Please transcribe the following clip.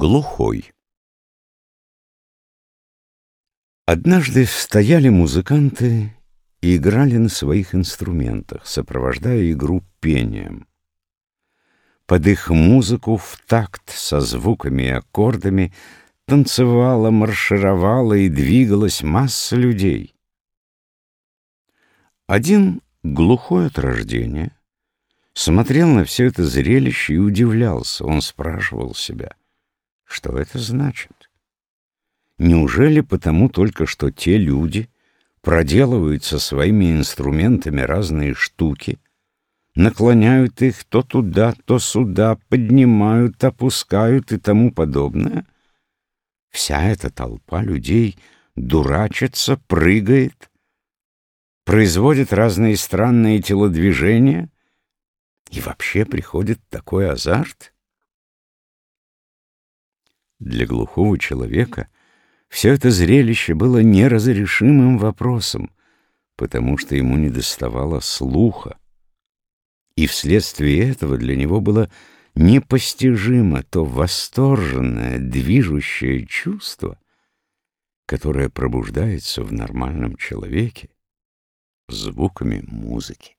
Глухой Однажды стояли музыканты и играли на своих инструментах, сопровождая игру пением. Под их музыку в такт со звуками и аккордами танцевала, маршировала и двигалась масса людей. Один, глухой от рождения, смотрел на все это зрелище и удивлялся. Он спрашивал себя, что это значит. Неужели потому только, что те люди проделывают со своими инструментами разные штуки, наклоняют их то туда, то сюда, поднимают, опускают и тому подобное? Вся эта толпа людей дурачится, прыгает, производит разные странные телодвижения, и вообще приходит такой азарт? Для глухого человека все это зрелище было неразрешимым вопросом, потому что ему недоставало слуха. И вследствие этого для него было непостижимо то восторженное, движущее чувство, которое пробуждается в нормальном человеке звуками музыки.